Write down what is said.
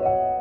Bye.